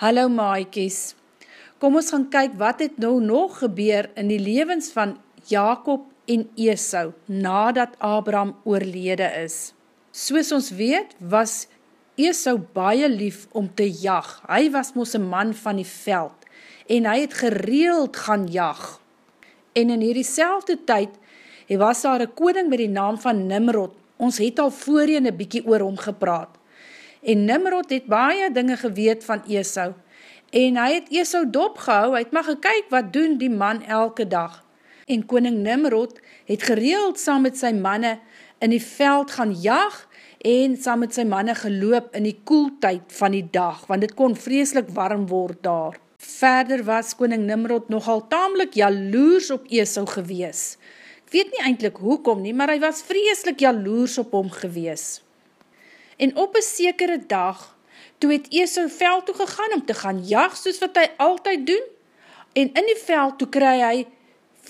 Hallo maaikies, kom ons gaan kyk wat het nou nog gebeur in die levens van Jacob en Esau nadat Abraham oorlede is. Soos ons weet, was Esau baie lief om te jag. Hy was moos een man van die veld en hy het gereeld gaan jag. En in hierdie selfde tyd, hy was daar een koning met die naam van Nimrod. Ons het al voorheen een bykie oor hom gepraat en Nimrod het baie dinge geweet van Esau, en hy het Esau dopgehou, hy het maar gekyk wat doen die man elke dag. En koning Nimrod het gereeld saam met sy manne in die veld gaan jag, en saam met sy manne geloop in die koeltijd van die dag, want het kon vreselik warm word daar. Verder was koning Nimrod nogal tamelijk jaloers op Esau gewees. Ek weet nie eindelijk hoekom nie, maar hy was vreselik jaloers op hom gewees. En op een sekere dag, toe het Esau veld toe gegaan om te gaan jag, soos wat hy altyd doen, en in die veld toe kry hy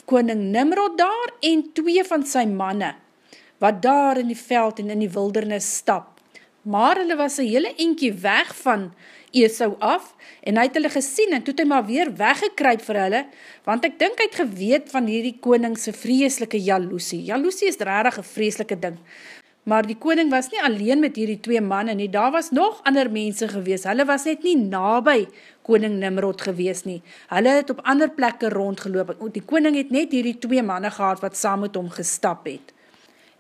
koning Nimrod daar en twee van sy manne, wat daar in die veld en in die wildernis stap. Maar hulle was een hele enkie weg van Esau af, en hy het hulle gesien, en toe het hy maar weer weggekryp vir hulle, want ek dink hy het geweet van hierdie koningse vreeslike jaloesie. Jaloesie is rarig een vreeslike ding, Maar die koning was nie alleen met hierdie twee manne nie, daar was nog ander mense gewees, hulle was net nie nabij koning Nimrod gewees nie, hulle het op ander plekke rondgeloop, die koning het net hierdie twee manne gehad wat saam met hom gestap het.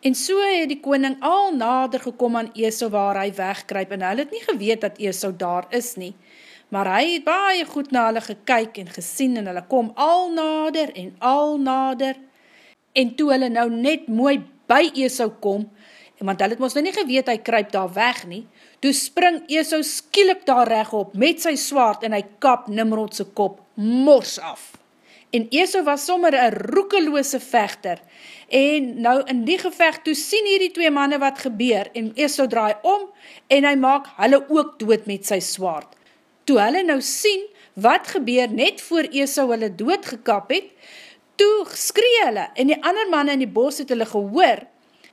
En so het die koning al nader gekom aan Esau waar hy wegkryp, en hulle het nie geweet dat Esau daar is nie, maar hy het baie goed na hulle gekyk en gesien, en hulle kom al nader en al nader, en toe hulle nou net mooi by Esau kom, want hy het ons nou nie geweet hy kryp daar weg nie, toe spring Esau skielik daar reg op met sy swaard en hy kap Nimrodse kop mors af. En Esau was sommer een roekeloose vechter en nou in die gevecht toe sien hier die twee manne wat gebeur en Esau draai om en hy maak hulle ook dood met sy swaard. Toe hulle nou sien wat gebeur net voor Esau hulle dood gekap het, toe skree hulle en die ander manne in die bos het hulle gehoor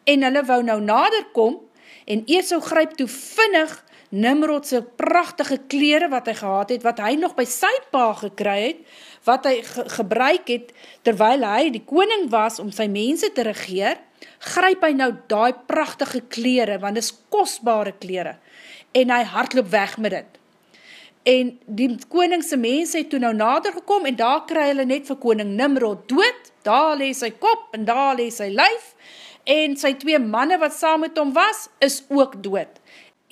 en hulle wou nou nader kom, en Esau gryp toe vinnig Nimrodse prachtige kleren wat hy gehad het, wat hy nog by sy pa gekry het, wat hy ge gebruik het, terwyl hy die koning was om sy mense te regeer, gryp hy nou die prachtige kleren, want is kostbare kleren, en hy hardloop weg met dit. En die koningse mense het toe nou nader gekom, en daar kry hulle net vir koning Nimrod dood, daar lees sy kop, en daar lees sy lijf, en sy twee manne wat saam met hom was, is ook dood.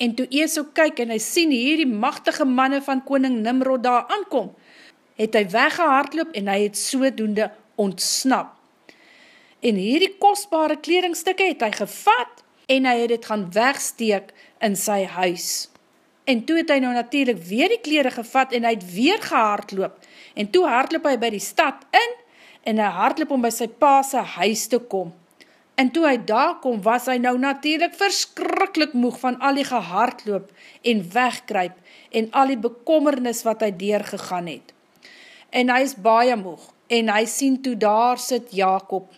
En toe Esau kyk en hy sien hier die machtige manne van koning Nimrod daar aankom, het hy weggehardloop en hy het sodoende ontsnap. En hierdie kostbare kledingstukke het hy gevat en hy het het gaan wegsteek in sy huis. En toe het hy nou natuurlijk weer die kleren gevat en hy het weer gehardloop. En toe hardloop hy by die stad in en hy hardloop om by sy paase huis te kom. En toe hy daar kom, was hy nou natuurlijk verskrikkelijk moeg van al die gehardloop en wegkryp en al die bekommernis wat hy deurgegaan het. En hy is baie moeg en hy sien toe daar sit Jacob.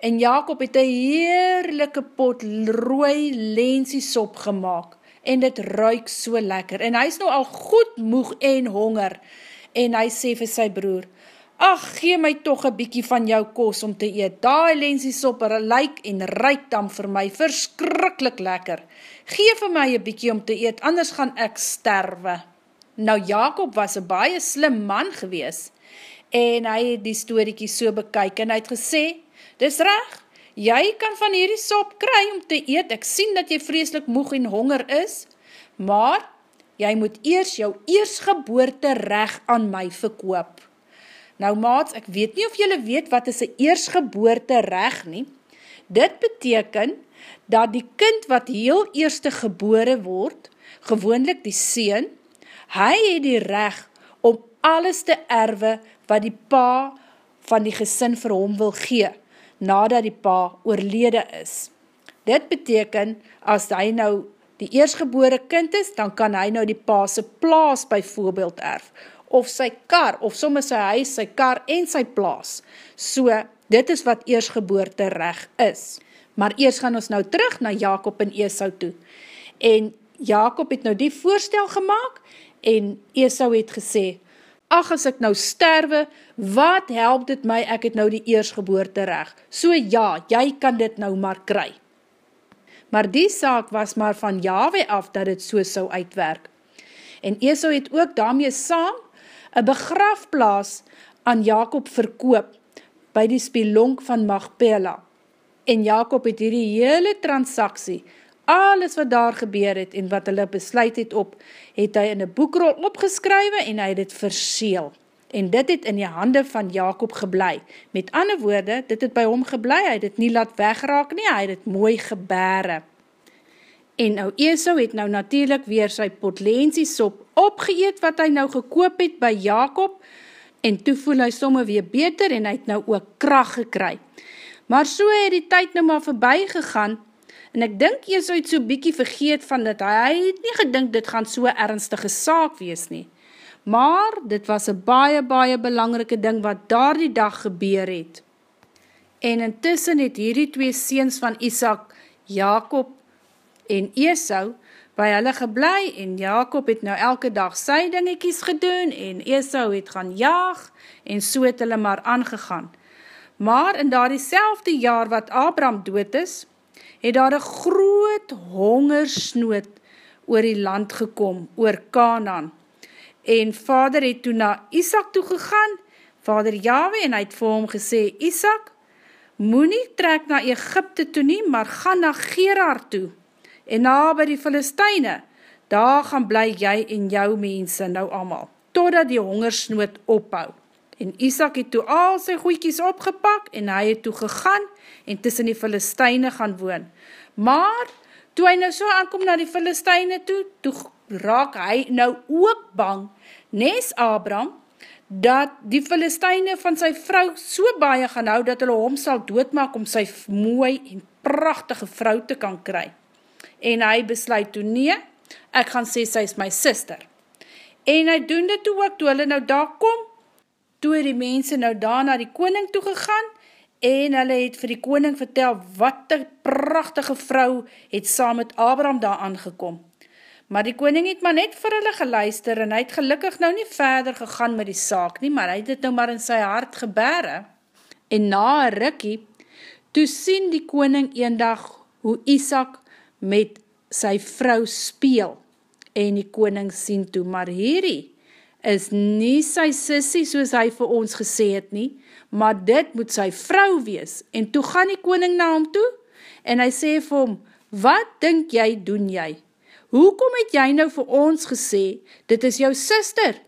En Jacob het een heerlijke pot rooi lensiesop gemaakt en dit ruik so lekker. En hy is nou al goed moeg en honger en hy sê vir sy broer, ach, gee my toch een bykie van jou kos om te eet, daai lensiesopper lyk en ryk dan vir my verskrikkelijk lekker, gee vir my een bykie om te eet, anders gaan ek sterwe. Nou Jacob was een baie slim man gewees, en hy het die storiekie so bekyk, en hy het gesê, dis reg, jy kan van hierdie sop kry om te eet, ek sien dat jy vreselik moeg en honger is, maar, jy moet eers jou eersgeboorte reg aan my verkoop. Nou maats, ek weet nie of julle weet wat is een eersgeboorte reg nie. Dit beteken dat die kind wat heel eerste gebore word, gewoonlik die seen, hy het die reg om alles te erwe wat die pa van die gesin vir hom wil gee, nadat die pa oorlede is. Dit beteken, as hy nou die eersgebore kind is, dan kan hy nou die pa se plaas by voorbeeld erf, of sy kar, of soms sy huis, sy kar en sy plaas. So, dit is wat eersgeboorte reg is. Maar eers gaan ons nou terug na Jacob en Esau toe. En Jacob het nou die voorstel gemaakt, En Esau het gesê, ach as ek nou sterwe, wat help dit my, ek het nou die eersgeboorte reg. So ja, jy kan dit nou maar kry. Maar die saak was maar van Yahweh af, dat het so sou uitwerk. En Esau het ook daarmee saam, een begrafplaas aan Jacob verkoop, by die spelonk van Magpela. En Jacob het hierdie hele transaksie, alles wat daar gebeur het en wat hulle besluit het op, het hy in een boekrol opgeskrywe en hy het het verseel. En dit het in die hande van Jacob geblei. Met ander woorde, dit het by hom geblei, hy het het nie laat wegraak nie, hy het het mooi gebere. En nou Esau het nou natuurlijk weer sy potlensiesop opgeëet wat hy nou gekoop het by Jacob en toe voel hy somme weer beter en hy het nou ook kracht gekry. Maar so het die tyd nou maar voorbij gegaan En ek dink jy so iets so bykie vergeet van dit, hy het nie gedink dit gaan so ernstige saak wees nie. Maar dit was een baie, baie belangrike ding wat daar die dag gebeur het. En intussen het hierdie twee seens van Isaac, Jacob en Esau, by hulle geblei en Jacob het nou elke dag sy dingekies gedoen en Esau het gaan jaag en so het hulle maar aangegaan. Maar in daar die jaar wat Abraham dood is, het daar een groot hongersnoot oor die land gekom, oor Kanaan. En vader het toe na Isaac toe gegaan, vader Yahweh, en hy het vir hom gesê, Isaac, moet nie trek na Egypte toe nie, maar gaan na Gerar toe, en na by die Filisteine, daar gaan bly jy en jou mense nou allemaal, totdat die hongersnoot ophou. En Isaac het toe al sy goeikies opgepak en hy het toe gegaan en tussen die Filisteine gaan woon. Maar, toe hy nou so aankom na die Filisteine toe, toe raak hy nou ook bang, nes Abraham, dat die Filisteine van sy vrou so baie gaan hou, dat hulle hom sal doodmaak om sy mooi en prachtige vrou te kan kry. En hy besluit toe, nee, ek gaan sê, sy is my sister. En hy doen dit toe ook, toe hulle nou daar kom, toe die mense nou daar na die koning toe gegaan, en hulle het vir die koning vertel, wat die prachtige vrou het saam met Abraham daar aangekom. Maar die koning het maar net vir hulle geluister, en hy het gelukkig nou nie verder gegaan met die saak nie, maar hy het het nou maar in sy hart gebere. En na een rikkie, toe sien die koning een dag hoe Isaac met sy vrou speel, en die koning sien toe, maar hierdie, is nie sy sissie soos hy vir ons gesê het nie, maar dit moet sy vrou wees. En toe gaan die koning na hom toe, en hy sê vir hom, wat dink jy, doen jy? Hoekom het jy nou vir ons gesê, dit is jou sister?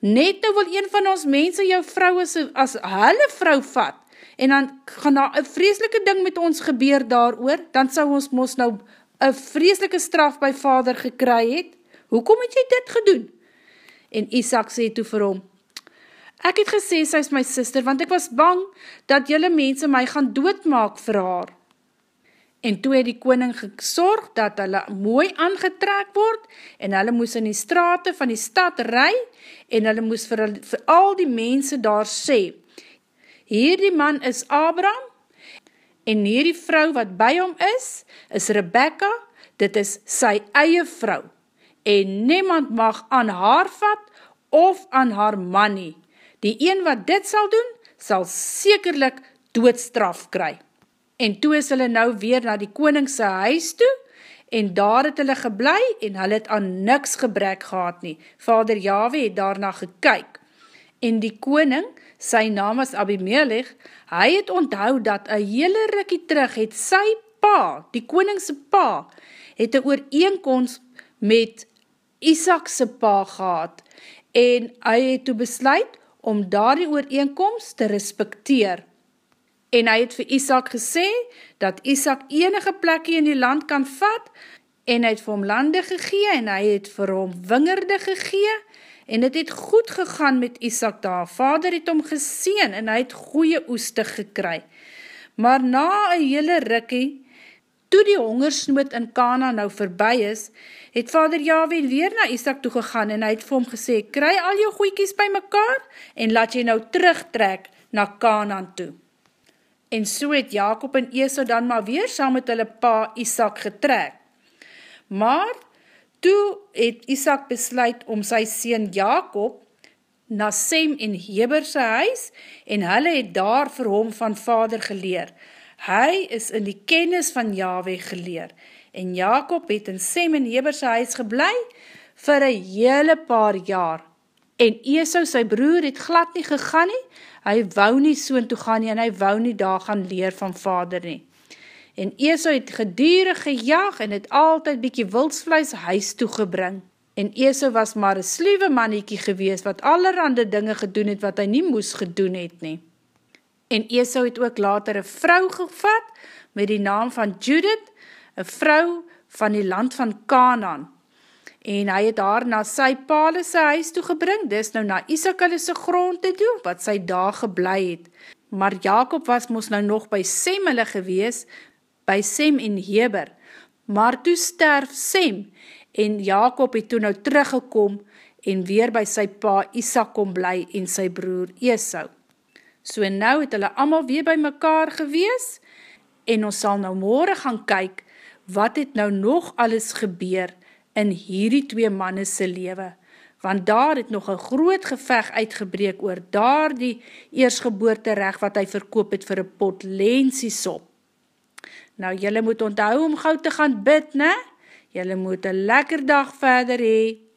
Net nou wil een van ons mense jou vrou as, as hulle vrou vat, en dan gaan daar een vreselike ding met ons gebeur daar oor, dan sal ons mos nou een vreselike straf by vader gekry het. Hoekom het jy dit gedoen? En Isaac sê toe vir hom, Ek het gesê sy is my sister, want ek was bang dat jylle mense my gaan doodmaak vir haar. En toe het die koning gesorg dat hulle mooi aangetrek word en hulle moes in die strate van die stad ry en hulle moes vir, vir al die mense daar sê, hierdie man is Abraham en hierdie vrou wat by hom is, is Rebecca, dit is sy eie vrou en niemand mag aan haar vat of aan haar man nie. Die een wat dit sal doen, sal sekerlik doodstraf kry. En toe is hulle nou weer na die koningse huis toe, en daar het hulle geblei, en hulle het aan niks gebrek gehad nie. Vader Yahweh het daarna gekyk. En die koning, sy naam is Abimelech, hy het onthou dat een hele rikkie terug het sy pa, die koningse pa, het een ooreenkomst met Isaacse pa gehad en hy het toe besluit om daar die ooreenkomst te respecteer. En hy het vir Isaac gesê dat Isaac enige plekje in die land kan vat en hy het vir hom lande gegee en hy het vir hom wingerde gegee en het het goed gegaan met Isaac daar. Vader het hom geseen en hy het goeie oeste gekry. Maar na een hele rikkie toe die hongersnood in Kana nou verby is, het vader Yahweh weer na Isaac toe gegaan en hy het vir hom gesê, kry al jou goeikies by mekaar en laat jy nou terugtrek na Kana toe. En so het Jacob en Esau dan maar weer saam met hulle pa Isaac getrek. Maar, Toe het Isaac besluit om sy sien Jacob na Sem en Heber sy huis en hulle het daar vir hom van vader geleer. Hy is in die kennis van Yahweh geleer en Jacob het in Sem en Heber sy huis geblei vir een hele paar jaar. En Esau, sy broer, het glad nie gegaan nie, hy wou nie soon toe gaan nie en hy wou nie daar gaan leer van vader nie. En Esau het gedierig gejaag en het altyd bykie wildsvleis huis toegebring. En Esau was maar een sluwe mannetjie gewees wat allerhande dinge gedoen het wat hy nie moes gedoen het nie. En Esau het ook later een vrou gevat met die naam van Judith, een vrou van die land van Canaan. En hy het haar na sy pale sy huis toegebring, dis nou na Isakalisse grond te doen, wat sy daar geblei het. Maar Jacob was moes nou nog by Sem hulle gewees, by Sem en Heber. Maar toe sterf Sem, en Jacob het toe nou teruggekom en weer by sy pa Isaac kom bly en sy broer Esau. So nou het hulle allemaal weer by mekaar gewees en ons sal nou morgen gaan kyk wat het nou nog alles gebeur in hierdie twee mannese lewe. Want daar het nog een groot geveg uitgebreek oor daar die eersgeboorte recht wat hy verkoop het vir een pot lensiesop. Nou, jylle moet onthou om gauw te gaan bid, ne? Julle moet een lekker dag verder hee.